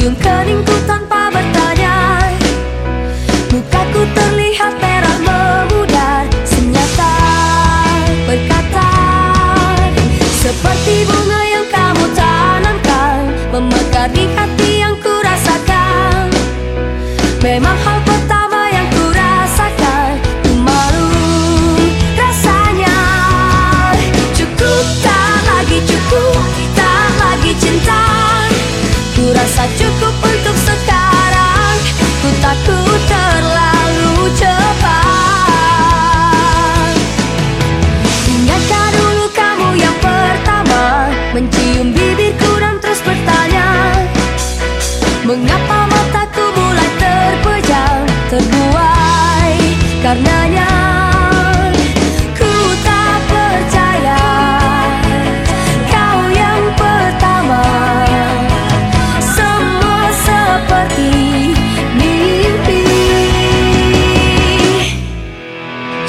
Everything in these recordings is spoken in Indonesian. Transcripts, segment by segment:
cium keningku tanpa bertanya. Mukaku terlihat merah memudar Senyata berkata. Seperti bunga yang kamu tanamkan Memekar di hati yang kurasakan Memang hal Tak cukup untuk sekarang. Ku takut terlalu cepat. Ingatkah dulu kamu yang pertama Mencium bibir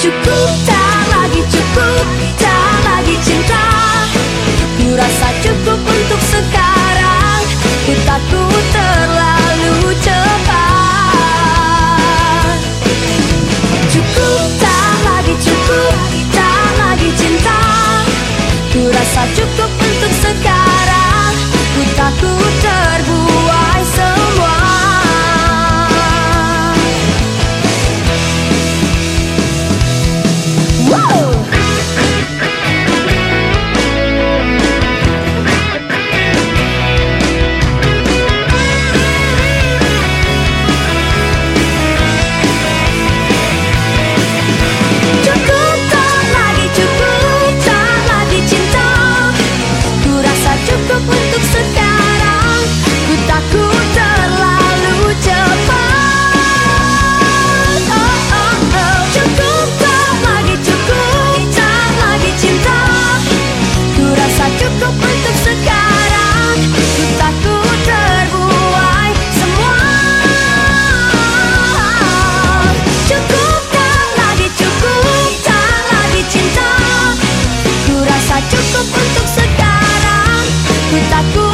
cukup tak lagi cukup tak lagi cinta. Ku rasa cukup untuk sekarang. Ku takut terlalu cinta Ku rasa